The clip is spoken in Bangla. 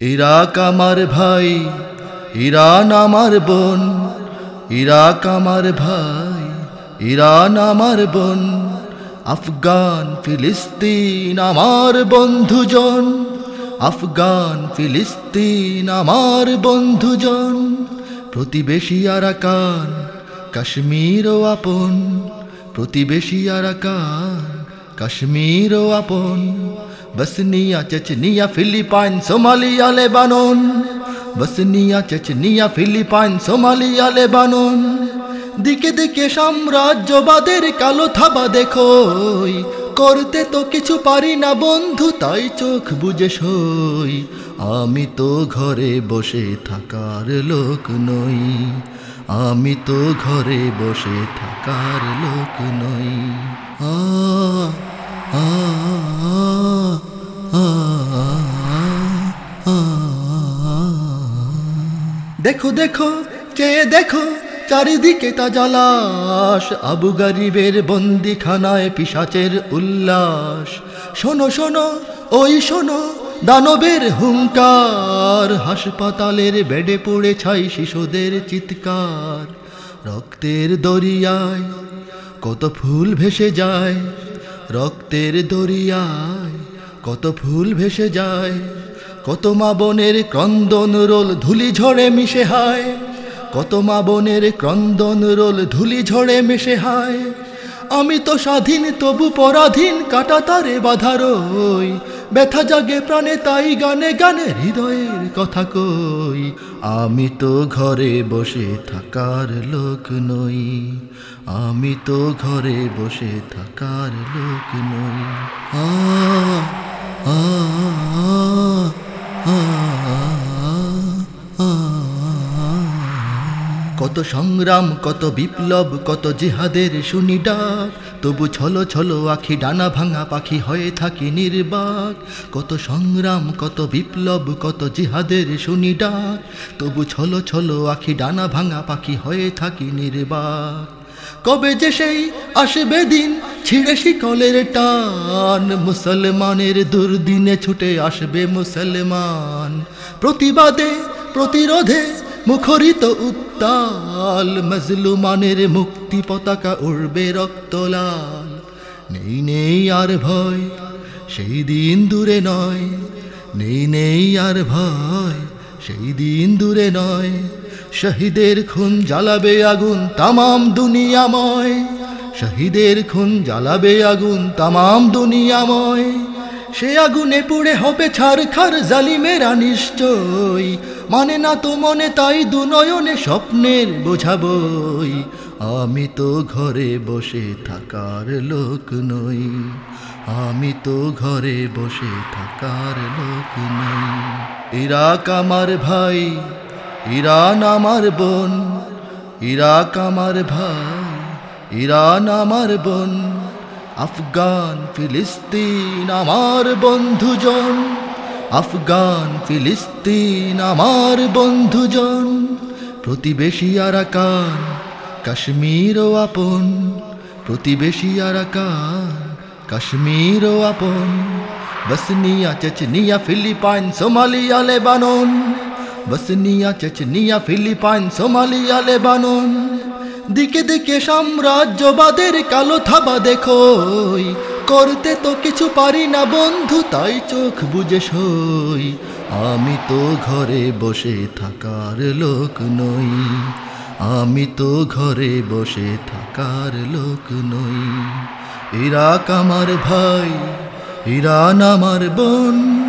ইরাক আমার ভাই, ইরান আমার বোন, ইরাক আমার ভাই, ইরান আমার বোন, আফগান, ফিলিস্তিন আমার বন্ধুজন, আফগান, ফিলিস্তিন আমার বন্ধুজন, প্রতিবেশী আরাকান কাশ্মীর ও আপন, প্রতিবেশী আরাকান কাশ্মীর ও আপন Bosnia Chechnya Philippines Somalia Lebanon Bosnia Chechnya Philippines Somalia Lebanon দিকে দিকে সাম্রাজ্যবাদের কালো থাবা দেখোই। করতে তো কিছু পারি না বন্ধু, তাই চোখ বুঝে সই। আমি তো ঘরে বসে থাকার লোক নই। আমি তো ঘরে বসে থাকার লোক নই। আ আ। দেখো দেখো চেয়ে দেখো, চারিদিকে তা জালাস আবু গরিবের বন্দিখানায় পিসাচের উল্লাস। শোনো শোনো, ওই শোনো, দানবের হুঙ্কার। হাসপাতালের বেডে পড়ে ছাই শিশুদের চিৎকার। রক্তের দরিয়ায় কত ফুল ভেসে যায়। রক্তের দরিয়ায় কত ফুল ভেসে যায়। কত মা বোনের ক্রন্দন রোল ধুলি ঝড়ে মিশে হায়। কত মা বোনের ক্রন্দন রোল ধুলি ঝড়ে মিশে হায়। আমি তো স্বাধীন, তবু পরাধীন, কাটা তারে বাধারই ব্যথা জাগে প্রাণে, তাই গানে গানে হৃদয়ের কথা কই। আমি তো ঘরে বসে থাকার লোক নই। আমি তো ঘরে বসে থাকার লোক নই। আ সংগ্রাম, কত বিপ্লব, কত জিহাদের শুনি ডাক তবু ছলো ছলো আখি, ডানা ভাঙা পাখি হয়ে থাকি নির্বাক। কত সংগ্রাম, কত বিপ্লব, কত জিহাদের শুনি ডাক তবু ছলো ছলো আখি, ডানা ভাঙা পাখি হয়ে থাকি নির্বাক। কবে যে সেই আসবে দিন, ছিঁড়ে শিকলের টান। মুসলমানের দুর্দিনে ছুটে আসবে মুসলমান। প্রতিবাদে, প্রতিরোধে মুখরিত উত্তাল, মজলুমানের মুক্তি পতাকা উড়বে রক্তলাল নেই নেই আর ভয়, সেই দিন দূরে নয়। নেই নেই আর ভয়, সেই দিন দূরে নয়। শহীদের খুন জ্বালাবে আগুন তামাম দুনিয়াময়। শহীদের খুন জ্বালাবে আগুন তামাম দুনিয়াময়। সে আগুনে পুড়ে হবে ছারখার জালিমেরা নিশ্চয়। মানে না তো মনে তাই দুনয়নে স্বপ্নের বোঝাবই। আমি তো ঘরে বসে থাকার লোক নই। আমি তো ঘরে বসে থাকার লোক নই। ইরাক আমার ভাই, ইরান আমার বোন। ইরাক আমার ভাই, ইরান আমার বোন। আফগান, ফিলিস্তিন আমার বন্ধুজন। আফগান, ফিলিস্তিন আমার বন্ধুজন। প্রতিবেশী আরাকান কাশ্মীর ও আপন। প্রতিবেশী আরাকান কাশ্মীর ও আপন। Bosnia, Chechnya, Philippine, Somalia, Lebanon. Bosnia, Chechnya, Philippine, Somalia, Lebanon. দিকে দিকে সাম্রাজ্যবাদের কালো থাবা দেখোই। করতে তো কিছু পারি না বন্ধু, তাই চোখ বুঝে সই। আমি তো ঘরে বসে থাকার লোক নই। আমি তো ঘরে বসে থাকার লোক নই। ইরাক আমার ভাই, ইরান আমার বোন।